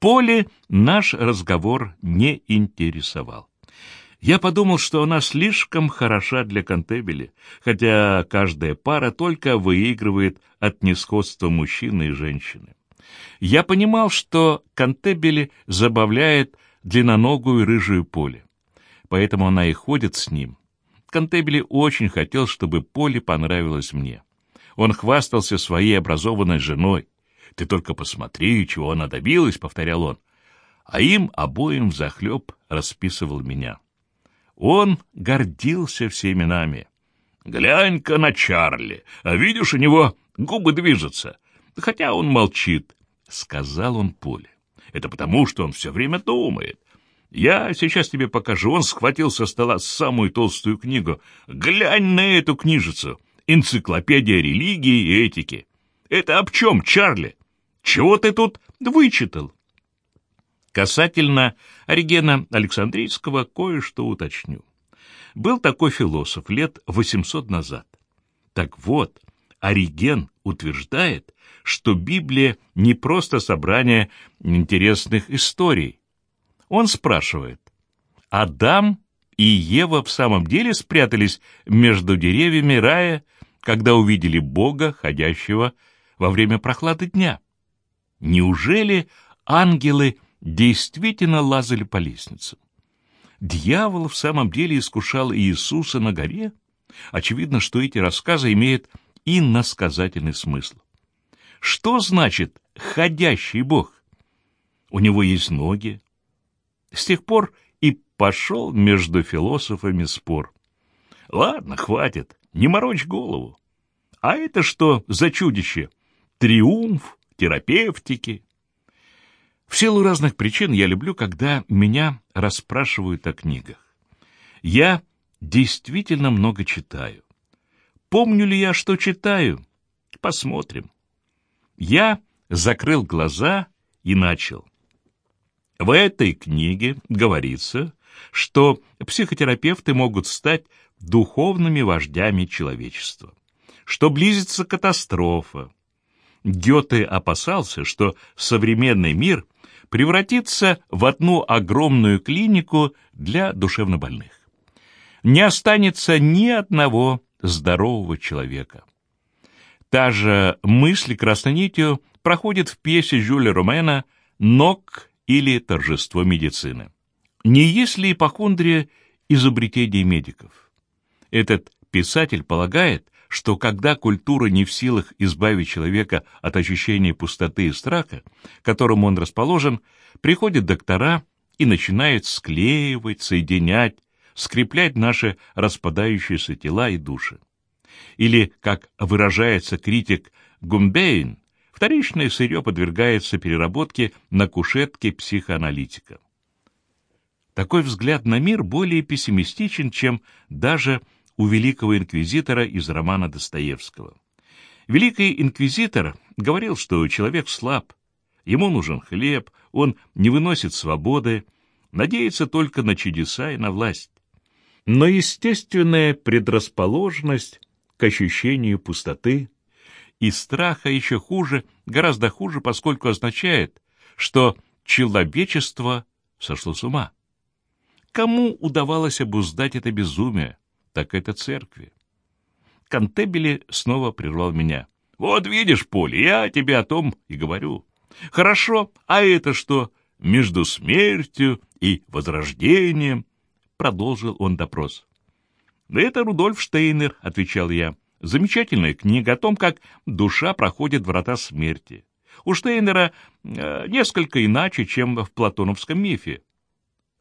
Поле наш разговор не интересовал. Я подумал, что она слишком хороша для Кантебели, хотя каждая пара только выигрывает от несходства мужчины и женщины. Я понимал, что Кантебели забавляет длинноногую рыжую поле, поэтому она и ходит с ним. Кантебели очень хотел, чтобы поле понравилось мне. Он хвастался своей образованной женой. «Ты только посмотри, чего она добилась», — повторял он. А им обоим взахлеб расписывал меня. Он гордился всеми нами. «Глянь-ка на Чарли, а видишь, у него губы движутся, хотя он молчит», — сказал он Поле. «Это потому, что он все время думает. Я сейчас тебе покажу». Он схватил со стола самую толстую книгу. «Глянь на эту книжицу! Энциклопедия религии и этики. Это об чем, Чарли? Чего ты тут вычитал?» Касательно Оригена Александрийского кое-что уточню. Был такой философ лет 800 назад. Так вот, Ориген утверждает, что Библия не просто собрание интересных историй. Он спрашивает, Адам и Ева в самом деле спрятались между деревьями рая, когда увидели Бога, ходящего во время прохлады дня? Неужели ангелы – действительно лазали по лестницам. Дьявол в самом деле искушал Иисуса на горе. Очевидно, что эти рассказы имеют иносказательный смысл. Что значит «ходящий Бог»? У него есть ноги. С тех пор и пошел между философами спор. Ладно, хватит, не морочь голову. А это что за чудище? Триумф терапевтики? В силу разных причин я люблю, когда меня расспрашивают о книгах. Я действительно много читаю. Помню ли я, что читаю? Посмотрим. Я закрыл глаза и начал. В этой книге говорится, что психотерапевты могут стать духовными вождями человечества, что близится катастрофа. Гёте опасался, что современный мир — превратится в одну огромную клинику для душевнобольных. Не останется ни одного здорового человека. Та же мысль красной нитью проходит в пьесе Жюля Ромена «Ног» или «Торжество медицины». Не есть ли ипохондрия изобретение медиков? Этот писатель полагает, что когда культура не в силах избавить человека от ощущения пустоты и страха, которому он расположен, приходят доктора и начинают склеивать, соединять, скреплять наши распадающиеся тела и души. Или, как выражается критик Гумбейн, вторичное сырье подвергается переработке на кушетке психоаналитика. Такой взгляд на мир более пессимистичен, чем даже у великого инквизитора из романа Достоевского. Великий инквизитор говорил, что человек слаб, ему нужен хлеб, он не выносит свободы, надеется только на чудеса и на власть. Но естественная предрасположенность к ощущению пустоты и страха еще хуже, гораздо хуже, поскольку означает, что человечество сошло с ума. Кому удавалось обуздать это безумие? Так это церкви. Кантебели снова прервал меня. «Вот видишь, Поле, я тебе о том и говорю. Хорошо, а это что? Между смертью и возрождением?» Продолжил он допрос. «Это Рудольф Штейнер», — отвечал я. «Замечательная книга о том, как душа проходит врата смерти. У Штейнера э, несколько иначе, чем в платоновском мифе.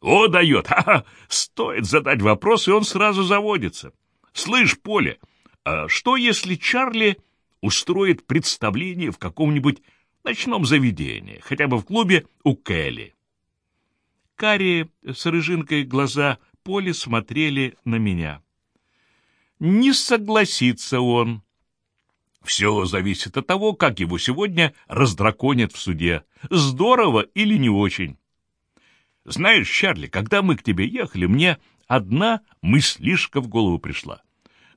О, дает! Ха-ха! Стоит задать вопрос, и он сразу заводится. Слышь, Поле, а что если Чарли устроит представление в каком-нибудь ночном заведении, хотя бы в клубе у Келли? Карие с рыжинкой глаза Поле смотрели на меня. Не согласится он. Все зависит от того, как его сегодня раздраконят в суде. Здорово или не очень. Знаешь, Чарли, когда мы к тебе ехали, мне одна мыслишка в голову пришла.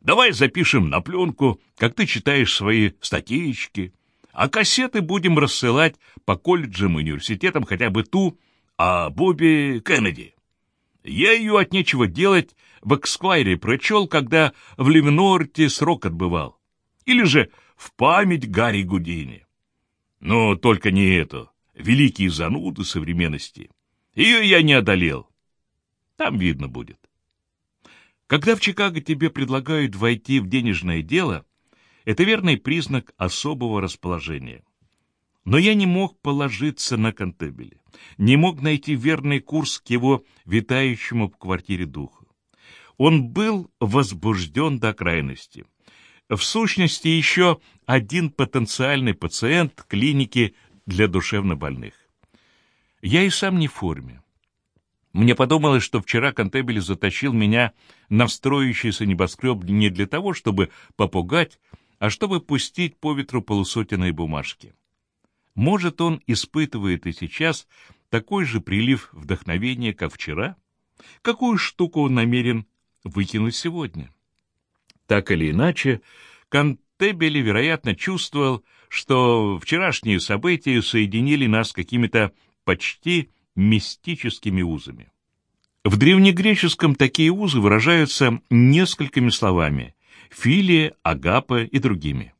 Давай запишем на пленку, как ты читаешь свои статейки. А кассеты будем рассылать по колледжам и университетам хотя бы ту о Бобби Кеннеди. Я ее от нечего делать в Эксквайре прочел, когда в Ливнорте срок отбывал. Или же в память Гарри Гудини. Но только не это. Великие зануды современности. Ее я не одолел. Там видно будет. Когда в Чикаго тебе предлагают войти в денежное дело, это верный признак особого расположения. Но я не мог положиться на Кантебеле, не мог найти верный курс к его витающему в квартире духу. Он был возбужден до крайности. В сущности, еще один потенциальный пациент клиники для душевнобольных. Я и сам не в форме. Мне подумалось, что вчера Кантебель затащил меня на строящийся небоскреб не для того, чтобы попугать, а чтобы пустить по ветру полусотенные бумажки. Может, он испытывает и сейчас такой же прилив вдохновения, как вчера? Какую штуку он намерен выкинуть сегодня? Так или иначе, Кантебели, вероятно, чувствовал, что вчерашние события соединили нас какими-то почти мистическими узами. В древнегреческом такие узы выражаются несколькими словами – филия, агапа и другими.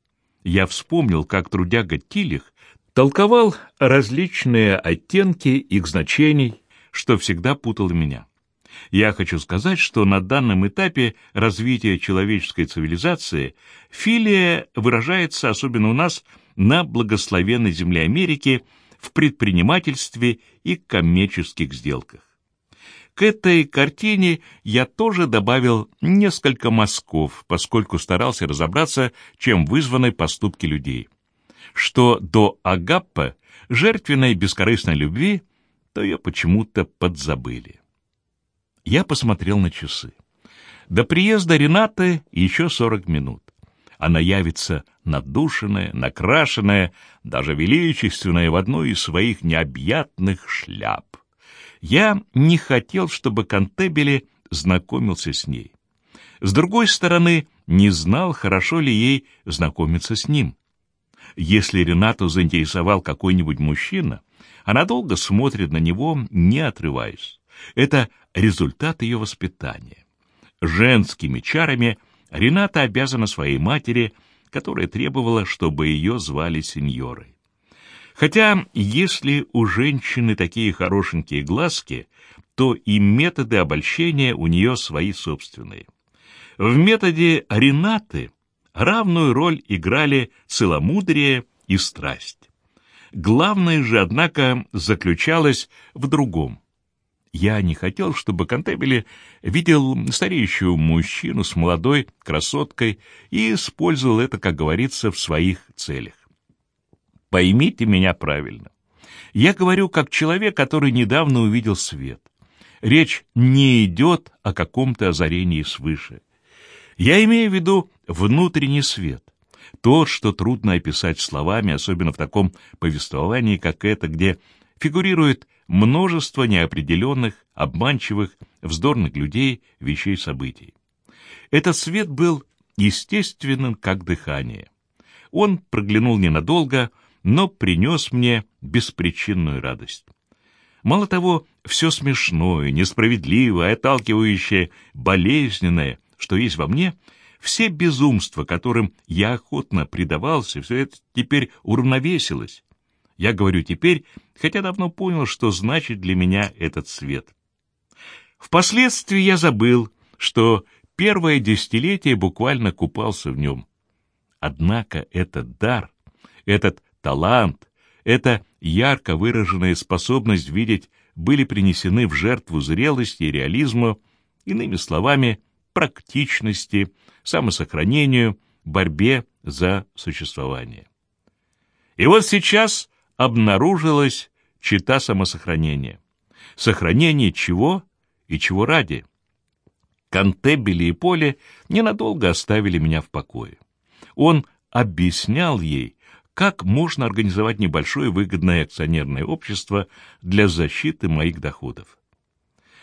Я вспомнил, как трудяга Тилих толковал различные оттенки их значений, что всегда путало меня. Я хочу сказать, что на данном этапе развития человеческой цивилизации филия выражается, особенно у нас, на благословенной земле Америки, в предпринимательстве и коммерческих сделках. К этой картине я тоже добавил несколько мазков, поскольку старался разобраться, чем вызваны поступки людей. Что до Агаппа, жертвенной бескорыстной любви, то ее почему-то подзабыли. Я посмотрел на часы. До приезда Ренаты еще сорок минут. Она явится надушенная, накрашенная, даже величественная в одной из своих необъятных шляп. Я не хотел, чтобы Кантебели знакомился с ней. С другой стороны, не знал, хорошо ли ей знакомиться с ним. Если Ренату заинтересовал какой-нибудь мужчина, она долго смотрит на него, не отрываясь. Это результат ее воспитания. Женскими чарами Рената обязана своей матери, которая требовала, чтобы ее звали сеньорой. Хотя, если у женщины такие хорошенькие глазки, то и методы обольщения у нее свои собственные. В методе Ренаты равную роль играли целомудрие и страсть. Главное же, однако, заключалось в другом. Я не хотел, чтобы Кантебели видел стареющего мужчину с молодой красоткой и использовал это, как говорится, в своих целях. Поймите меня правильно. Я говорю как человек, который недавно увидел свет. Речь не идет о каком-то озарении свыше. Я имею в виду внутренний свет. Тот, что трудно описать словами, особенно в таком повествовании, как это, где фигурирует множество неопределенных, обманчивых, вздорных людей, вещей, событий. Этот свет был естественным, как дыхание. Он проглянул ненадолго, но принес мне беспричинную радость. Мало того, все смешное, несправедливое, отталкивающее, болезненное, что есть во мне, все безумства, которым я охотно предавался, все это теперь уравновесилось, я говорю теперь, хотя давно понял, что значит для меня этот свет. Впоследствии я забыл, что первое десятилетие буквально купался в нем. Однако этот дар, этот талант, эта ярко выраженная способность видеть были принесены в жертву зрелости и реализму, иными словами, практичности, самосохранению, борьбе за существование. И вот сейчас обнаружилась чита самосохранения. Сохранение чего и чего ради? Кантебели и Поле ненадолго оставили меня в покое. Он объяснял ей, как можно организовать небольшое выгодное акционерное общество для защиты моих доходов.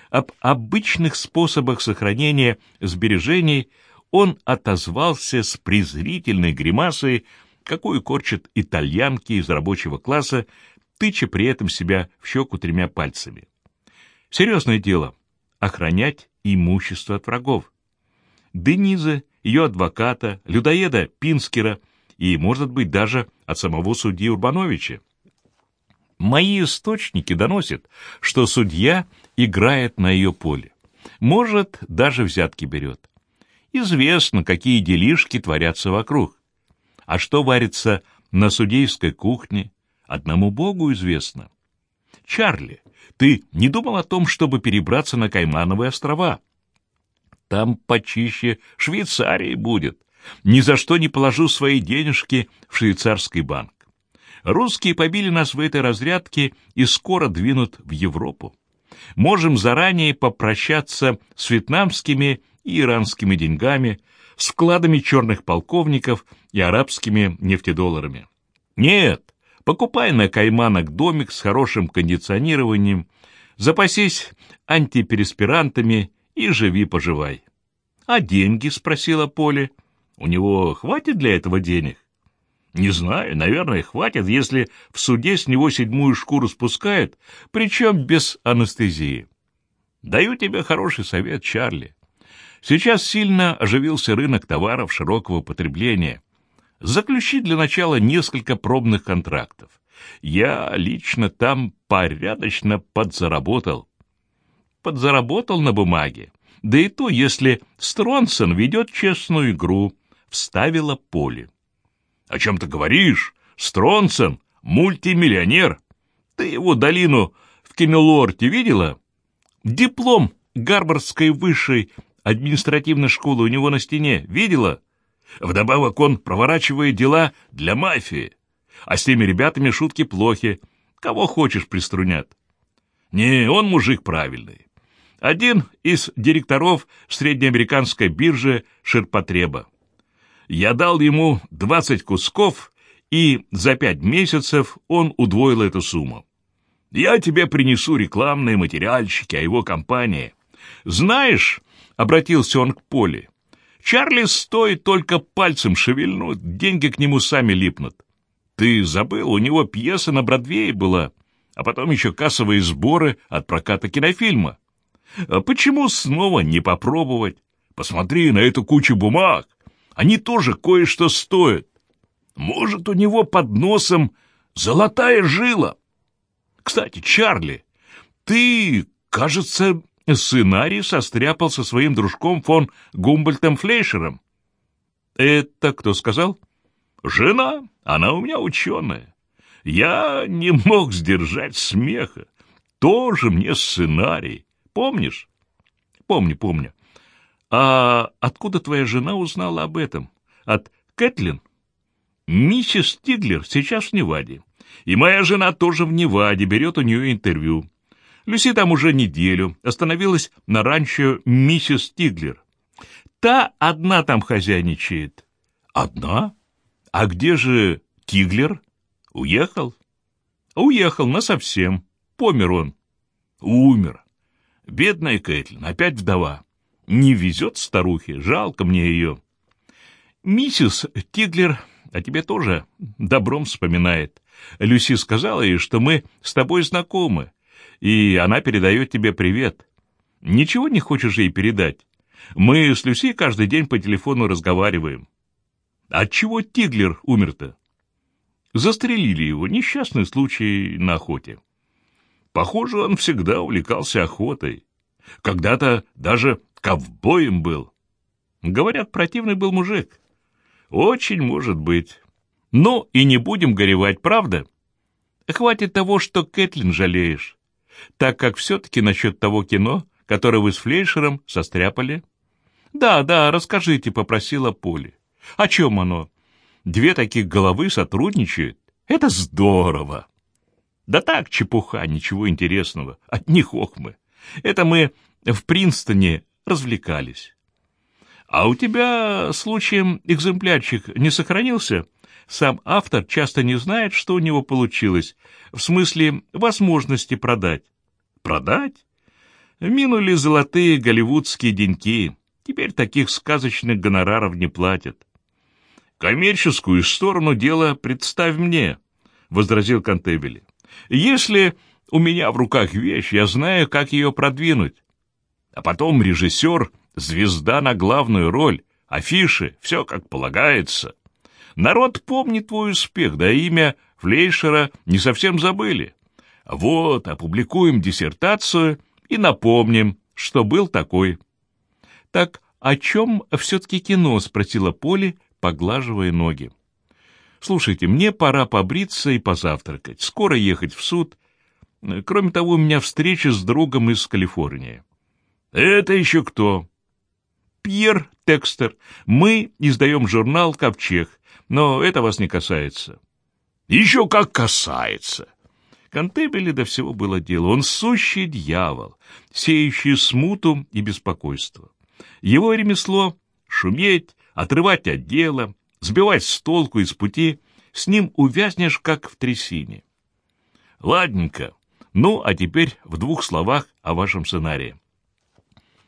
Об обычных способах сохранения сбережений он отозвался с презрительной гримасой, какую корчат итальянки из рабочего класса, тыча при этом себя в щеку тремя пальцами. Серьезное дело — охранять имущество от врагов. Дениза, ее адвоката, людоеда Пинскера и, может быть, даже от самого судьи Урбановича. Мои источники доносят, что судья играет на ее поле. Может, даже взятки берет. Известно, какие делишки творятся вокруг. А что варится на судейской кухне, одному Богу известно. Чарли, ты не думал о том, чтобы перебраться на Каймановые острова? Там почище Швейцарии будет. Ни за что не положу свои денежки в швейцарский банк. Русские побили нас в этой разрядке и скоро двинут в Европу. Можем заранее попрощаться с вьетнамскими и иранскими деньгами, складами черных полковников и арабскими нефтедолларами. Нет, покупай на Кайманах домик с хорошим кондиционированием, запасись антипереспирантами и живи-поживай. — А деньги? — спросила Поле. — У него хватит для этого денег? — Не знаю, наверное, хватит, если в суде с него седьмую шкуру спускают, причем без анестезии. Даю тебе хороший совет, Чарли. Сейчас сильно оживился рынок товаров широкого потребления. Заключи для начала несколько пробных контрактов. Я лично там порядочно подзаработал. Подзаработал на бумаге. Да и то, если Стронсон ведет честную игру, вставила поле. — О чем ты говоришь? Стронсон — мультимиллионер. Ты его долину в Кемелорте видела? Диплом Гарвардской высшей административной школы у него на стене. Видела? Вдобавок он проворачивает дела для мафии. А с теми ребятами шутки плохи. Кого хочешь приструнят. Не, он мужик правильный. Один из директоров среднеамериканской биржи ширпотреба. Я дал ему 20 кусков, и за пять месяцев он удвоил эту сумму. Я тебе принесу рекламные материальчики о его компании. Знаешь, Обратился он к Поле. Чарли стоит только пальцем шевельнуть, деньги к нему сами липнут. Ты забыл, у него пьеса на Бродвее была, а потом еще кассовые сборы от проката кинофильма. А почему снова не попробовать? Посмотри на эту кучу бумаг. Они тоже кое-что стоят. Может, у него под носом золотая жила. Кстати, Чарли, ты, кажется, сценарий состряпал со своим дружком фон Гумбольтом Флейшером. Это кто сказал? Жена, она у меня ученая. Я не мог сдержать смеха. Тоже мне сценарий. Помнишь? Помню, помню. А откуда твоя жена узнала об этом? От Кэтлин? Миссис Тиглер сейчас в Неваде. И моя жена тоже в Неваде, берет у нее интервью. Люси там уже неделю, остановилась на ранчо миссис Тиглер. Та одна там хозяйничает. Одна? А где же Тиглер? Уехал? Уехал насовсем. Помер он. Умер. Бедная Кэтлин, опять вдова. Не везет старухе, жалко мне ее. Миссис Тиглер о тебе тоже добром вспоминает. Люси сказала ей, что мы с тобой знакомы и она передает тебе привет. Ничего не хочешь ей передать? Мы с Люси каждый день по телефону разговариваем. Отчего Тиглер умер-то? Застрелили его, несчастный случай на охоте. Похоже, он всегда увлекался охотой. Когда-то даже ковбоем был. Говорят, противный был мужик. Очень может быть. Ну и не будем горевать, правда? Хватит того, что Кэтлин жалеешь так как все-таки насчет того кино, которое вы с Флейшером состряпали? Да, да, расскажите, попросила Поли. О чем оно? Две таких головы сотрудничают? Это здорово. Да так, чепуха, ничего интересного. От них охмы. Это мы в Принстоне развлекались. А у тебя, случаем, экземплярчик не сохранился? Сам автор часто не знает, что у него получилось, в смысле возможности продать. Продать? Минули золотые голливудские деньки. Теперь таких сказочных гонораров не платят. Коммерческую сторону дела представь мне, — возразил Кантебели. Если у меня в руках вещь, я знаю, как ее продвинуть. А потом режиссер — звезда на главную роль, афиши, все как полагается. Народ помнит твой успех, да имя Флейшера не совсем забыли. Вот, опубликуем диссертацию и напомним, что был такой. — Так о чем все-таки кино? — спросила Поли, поглаживая ноги. «Слушайте, мне пора побриться и позавтракать. Скоро ехать в суд. Кроме того, у меня встреча с другом из Калифорнии». «Это еще кто?» «Пьер Текстер. Мы издаем журнал «Ковчег», но это вас не касается». «Еще как касается!» Кантебеле до всего было дело. Он сущий дьявол, сеющий смуту и беспокойство. Его ремесло — шуметь, отрывать от дела, сбивать с толку и с пути, с ним увязнешь, как в трясине. Ладненько. Ну, а теперь в двух словах о вашем сценарии.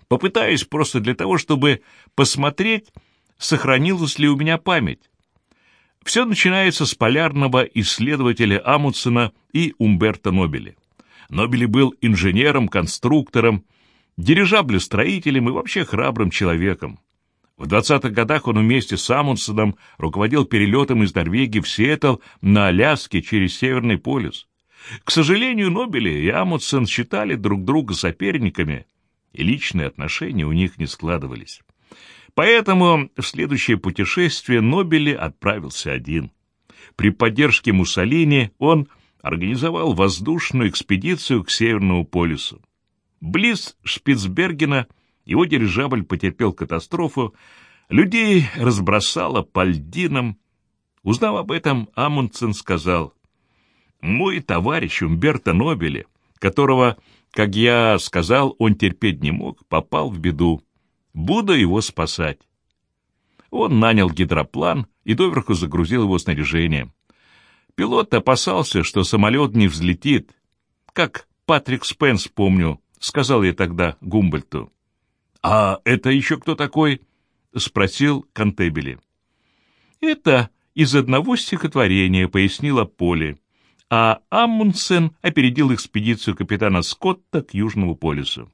Попытаюсь просто для того, чтобы посмотреть, сохранилась ли у меня память. Все начинается с полярного исследователя Амундсена и Умберто Нобели. Нобели был инженером, конструктором, дирижаблестроителем и вообще храбрым человеком. В 20-х годах он вместе с Амундсеном руководил перелетом из Норвегии в Сиэтл на Аляске через Северный полюс. К сожалению, Нобели и Амундсен считали друг друга соперниками, и личные отношения у них не складывались. Поэтому в следующее путешествие Нобели отправился один. При поддержке Муссолини он организовал воздушную экспедицию к Северному полюсу. Близ Шпицбергена – его дирижабль потерпел катастрофу, людей разбросало по льдинам. Узнав об этом, Амундсен сказал, «Мой товарищ Умберто Нобели, которого, как я сказал, он терпеть не мог, попал в беду. Буду его спасать». Он нанял гидроплан и доверху загрузил его снаряжение. Пилот опасался, что самолет не взлетит. Как Патрик Спенс, помню, сказал я тогда Гумбольту. «А это еще кто такой?» — спросил Кантебели. «Это из одного стихотворения», — пояснила Поли. А Амундсен опередил экспедицию капитана Скотта к Южному полюсу.